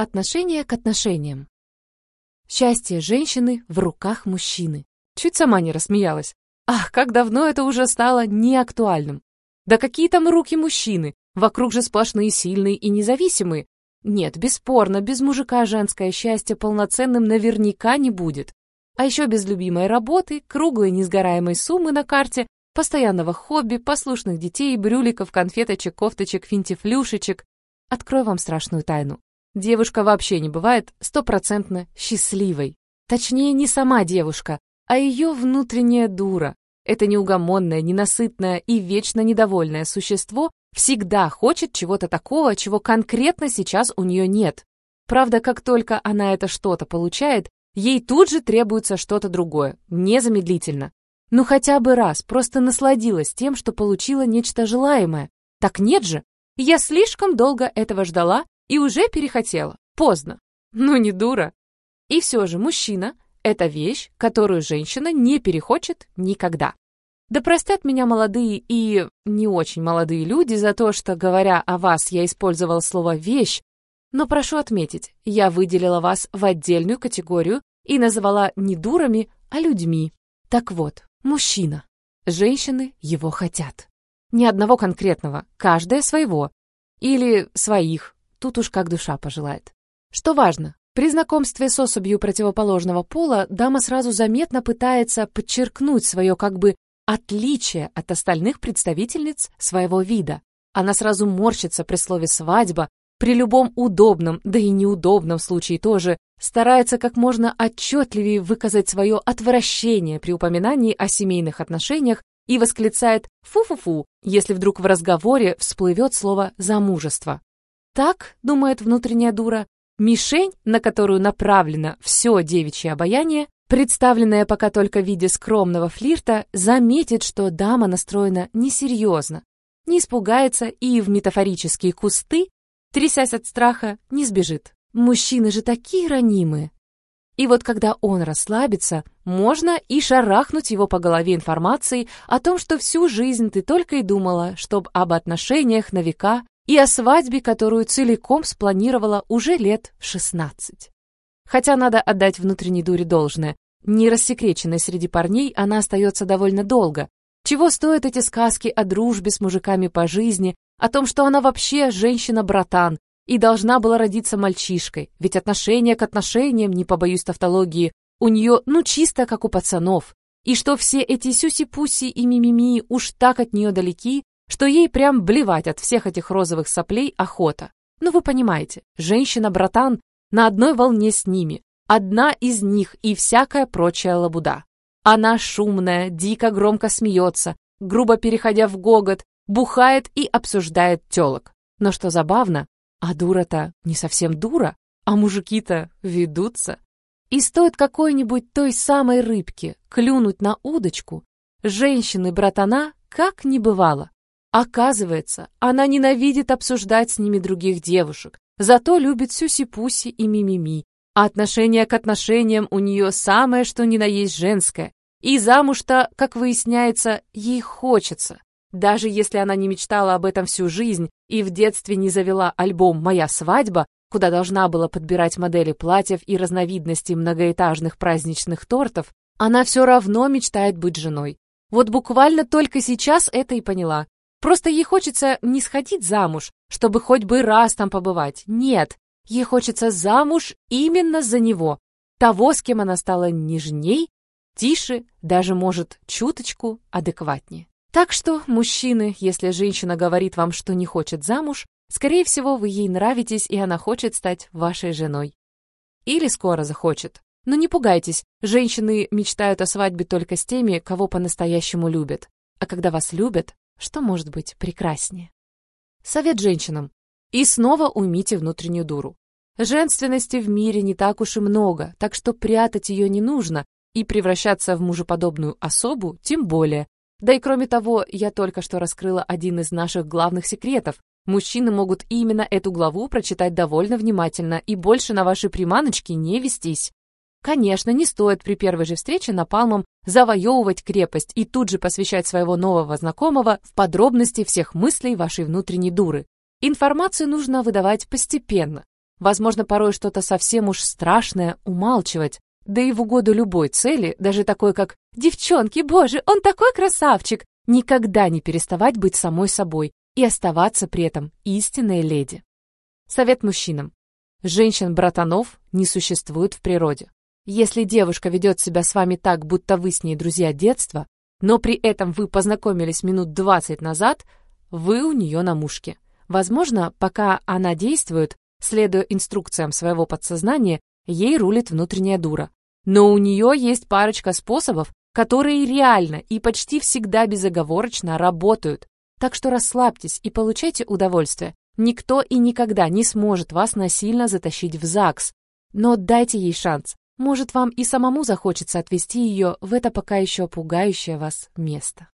Отношение к отношениям. Счастье женщины в руках мужчины. Чуть сама не рассмеялась. Ах, как давно это уже стало неактуальным. Да какие там руки мужчины? Вокруг же сплошные сильные и независимые. Нет, бесспорно, без мужика женское счастье полноценным наверняка не будет. А еще без любимой работы, круглой несгораемой суммы на карте, постоянного хобби, послушных детей, брюликов, конфеточек, кофточек, финтифлюшечек. Открою вам страшную тайну. Девушка вообще не бывает стопроцентно счастливой. Точнее, не сама девушка, а ее внутренняя дура. Это неугомонное, ненасытное и вечно недовольное существо всегда хочет чего-то такого, чего конкретно сейчас у нее нет. Правда, как только она это что-то получает, ей тут же требуется что-то другое, незамедлительно. Ну хотя бы раз, просто насладилась тем, что получила нечто желаемое. Так нет же, я слишком долго этого ждала и уже перехотела. Поздно. Ну не дура. И все же мужчина это вещь, которую женщина не перехочет никогда. Да простят меня молодые и не очень молодые люди за то, что, говоря о вас, я использовал слово «вещь», но прошу отметить, я выделила вас в отдельную категорию и назвала не дурами, а людьми. Так вот, мужчина. Женщины его хотят. Ни одного конкретного, каждая своего. Или своих, тут уж как душа пожелает. Что важно, при знакомстве с особью противоположного пола дама сразу заметно пытается подчеркнуть свое как бы отличие от остальных представительниц своего вида. Она сразу морщится при слове «свадьба», при любом удобном, да и неудобном случае тоже, старается как можно отчетливее выказать свое отвращение при упоминании о семейных отношениях и восклицает «фу-фу-фу», если вдруг в разговоре всплывет слово «замужество». Так, думает внутренняя дура, Мишень, на которую направлено все девичье обаяние, представленная пока только в виде скромного флирта, заметит, что дама настроена несерьезно, не испугается и в метафорические кусты, трясясь от страха, не сбежит. Мужчины же такие ранимые. И вот когда он расслабится, можно и шарахнуть его по голове информацией о том, что всю жизнь ты только и думала, чтоб об отношениях на века и о свадьбе, которую целиком спланировала уже лет в 16. Хотя надо отдать внутренней дуре должное. Не рассекреченной среди парней она остается довольно долго. Чего стоят эти сказки о дружбе с мужиками по жизни, о том, что она вообще женщина-братан и должна была родиться мальчишкой, ведь отношение к отношениям, не побоюсь тавтологии, у нее ну чисто как у пацанов, и что все эти сюси-пуси и мимими уж так от нее далеки, что ей прям блевать от всех этих розовых соплей охота. Ну вы понимаете, женщина-братан на одной волне с ними, одна из них и всякая прочая лабуда. Она шумная, дико громко смеется, грубо переходя в гогот, бухает и обсуждает телок. Но что забавно, а дура-то не совсем дура, а мужики-то ведутся. И стоит какой-нибудь той самой рыбке клюнуть на удочку, женщины-братана как не бывало. Оказывается, она ненавидит обсуждать с ними других девушек, зато любит сюси-пуси и мимими, а отношение к отношениям у нее самое, что ни на есть женское. И замуж-то, как выясняется, ей хочется. Даже если она не мечтала об этом всю жизнь и в детстве не завела альбом «Моя свадьба», куда должна была подбирать модели платьев и разновидностей многоэтажных праздничных тортов, она все равно мечтает быть женой. Вот буквально только сейчас это и поняла. Просто ей хочется не сходить замуж, чтобы хоть бы раз там побывать. Нет, ей хочется замуж именно за него. Того, с кем она стала нежней, тише, даже, может, чуточку адекватнее. Так что, мужчины, если женщина говорит вам, что не хочет замуж, скорее всего, вы ей нравитесь, и она хочет стать вашей женой. Или скоро захочет. Но не пугайтесь, женщины мечтают о свадьбе только с теми, кого по-настоящему любят. А когда вас любят, что может быть прекраснее? Совет женщинам. И снова уймите внутреннюю дуру. Женственности в мире не так уж и много, так что прятать ее не нужно, и превращаться в мужеподобную особу тем более. Да и кроме того, я только что раскрыла один из наших главных секретов. Мужчины могут именно эту главу прочитать довольно внимательно и больше на ваши приманочки не вестись. Конечно, не стоит при первой же встрече напалмом завоевывать крепость и тут же посвящать своего нового знакомого в подробности всех мыслей вашей внутренней дуры. Информацию нужно выдавать постепенно. Возможно, порой что-то совсем уж страшное умалчивать, да и в угоду любой цели, даже такой как «Девчонки, боже, он такой красавчик!» никогда не переставать быть самой собой и оставаться при этом истинной леди. Совет мужчинам. Женщин-братанов не существует в природе. Если девушка ведет себя с вами так, будто вы с ней друзья детства, но при этом вы познакомились минут 20 назад, вы у нее на мушке. Возможно, пока она действует, следуя инструкциям своего подсознания, ей рулит внутренняя дура. Но у нее есть парочка способов, которые реально и почти всегда безоговорочно работают. Так что расслабьтесь и получайте удовольствие. Никто и никогда не сможет вас насильно затащить в ЗАГС. Но дайте ей шанс. Может, вам и самому захочется отвезти ее в это пока еще пугающее вас место.